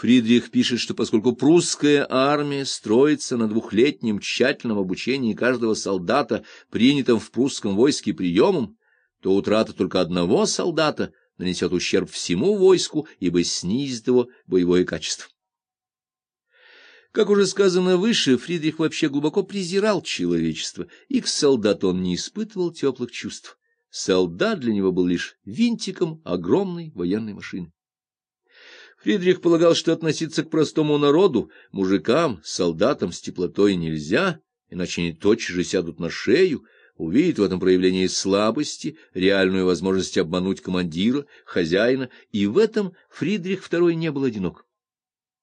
Фридрих пишет, что поскольку прусская армия строится на двухлетнем тщательном обучении каждого солдата, принятым в прусском войске приемом, то утрата только одного солдата нанесет ущерб всему войску, ибо снизит его боевое качество. Как уже сказано выше, Фридрих вообще глубоко презирал человечество, и к солдату он не испытывал теплых чувств. Солдат для него был лишь винтиком огромной военной машины. Фридрих полагал, что относиться к простому народу, мужикам, солдатам с теплотой нельзя, иначе они тотчас же сядут на шею, увидят в этом проявление слабости, реальную возможность обмануть командира, хозяина, и в этом Фридрих II не был одинок.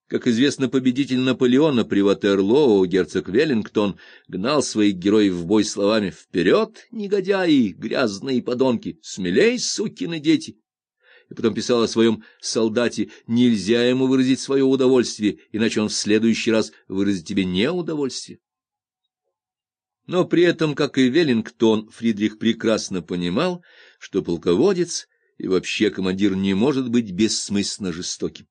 Как известно, победитель Наполеона при Ватерлоо, герцог Веллингтон, гнал своих героев в бой словами «Вперед, негодяи, грязные подонки! Смелей, сукины дети!» И потом писал о своем солдате «Нельзя ему выразить свое удовольствие, иначе он в следующий раз выразит тебе неудовольствие». Но при этом, как и Веллингтон, Фридрих прекрасно понимал, что полководец и вообще командир не может быть бессмысленно жестоким.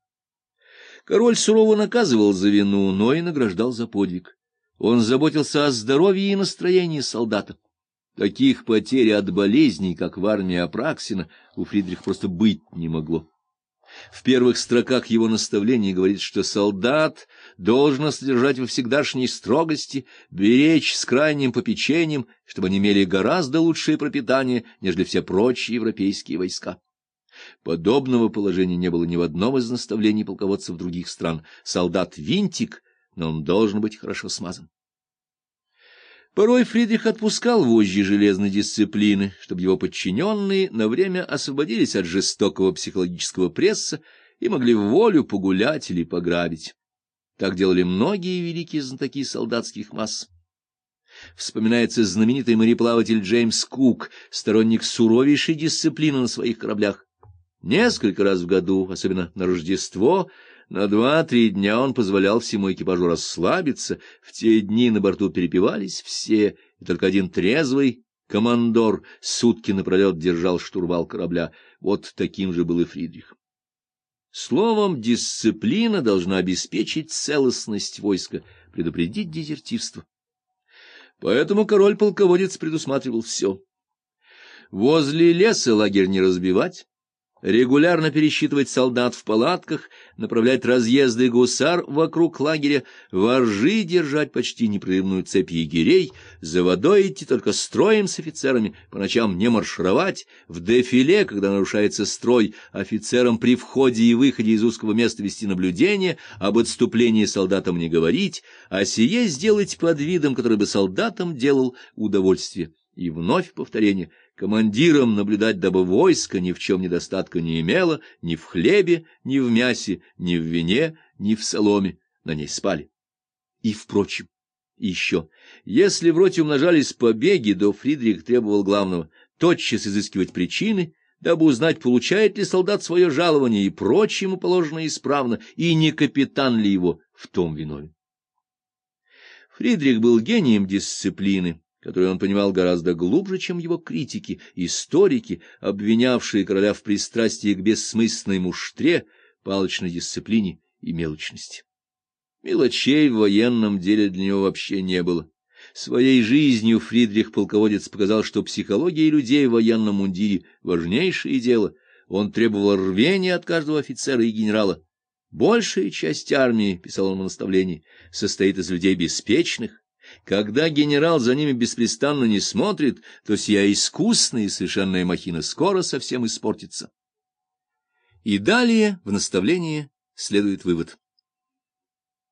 Король сурово наказывал за вину, но и награждал за подвиг. Он заботился о здоровье и настроении солдата. Таких потерь от болезней, как в армии Апраксина, у Фридриха просто быть не могло. В первых строках его наставлений говорит, что солдат должен содержать во всегдашней строгости, беречь с крайним попечением, чтобы они имели гораздо лучшее пропитание, нежели все прочие европейские войска. Подобного положения не было ни в одном из наставлений полководцев других стран. Солдат — винтик, но он должен быть хорошо смазан. Порой Фридрих отпускал вожжи железной дисциплины, чтобы его подчиненные на время освободились от жестокого психологического пресса и могли в волю погулять или пограбить. Так делали многие великие знатоки солдатских масс. Вспоминается знаменитый мореплаватель Джеймс Кук, сторонник суровейшей дисциплины на своих кораблях. Несколько раз в году, особенно на Рождество, на два-три дня он позволял всему экипажу расслабиться. В те дни на борту перепивались все, и только один трезвый командор сутки напролет держал штурвал корабля. Вот таким же был и Фридрих. Словом, дисциплина должна обеспечить целостность войска, предупредить дезертирство. Поэтому король-полководец предусматривал все. Возле леса лагерь не разбивать, регулярно пересчитывать солдат в палатках, направлять разъезды гусар вокруг лагеря, воржи держать почти непрерывную цепь егерей, за водой идти только строем с офицерами, по ночам не маршировать, в дефиле, когда нарушается строй, офицерам при входе и выходе из узкого места вести наблюдение, об отступлении солдатам не говорить, а сие сделать под видом, который бы солдатам делал удовольствие. И вновь повторение — командиром наблюдать, дабы войско ни в чем недостатка не имело, ни в хлебе, ни в мясе, ни в вине, ни в соломе, на ней спали. И, впрочем, еще, если в роте умножались побеги, то Фридрих требовал главного — тотчас изыскивать причины, дабы узнать, получает ли солдат свое жалование и прочее ему положено исправно, и не капитан ли его в том виновен. Фридрих был гением дисциплины которую он понимал гораздо глубже, чем его критики, историки, обвинявшие короля в пристрастии к бессмысленной муштре, палочной дисциплине и мелочности. Мелочей в военном деле для него вообще не было. Своей жизнью Фридрих Полководец показал, что психология людей в военном мундире — важнейшее дело. Он требовал рвения от каждого офицера и генерала. Большая часть армии, — писал он в наставлении, — состоит из людей беспечных, когда генерал за ними беспрестанно не смотрит, то сия искусная и совершенная махина скоро совсем испортится. И далее в наставлении следует вывод.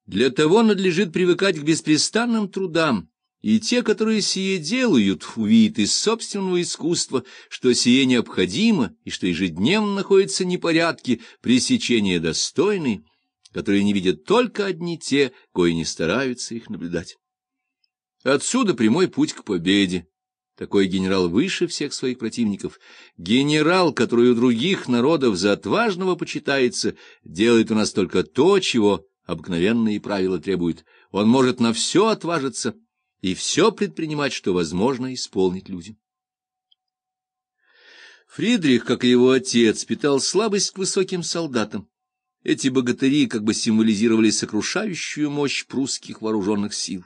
Для того надлежит привыкать к беспрестанным трудам, и те, которые сие делают, увидят из собственного искусства, что сие необходимо, и что ежедневно находятся непорядки, пресечения достойные, которые не видят только одни те, кои не стараются их наблюдать. Отсюда прямой путь к победе. Такой генерал выше всех своих противников. Генерал, который у других народов за отважного почитается, делает у нас только то, чего обыкновенные правила требуют. Он может на все отважиться и все предпринимать, что возможно исполнить людям. Фридрих, как и его отец, питал слабость к высоким солдатам Эти богатыри как бы символизировали сокрушающую мощь прусских вооруженных сил.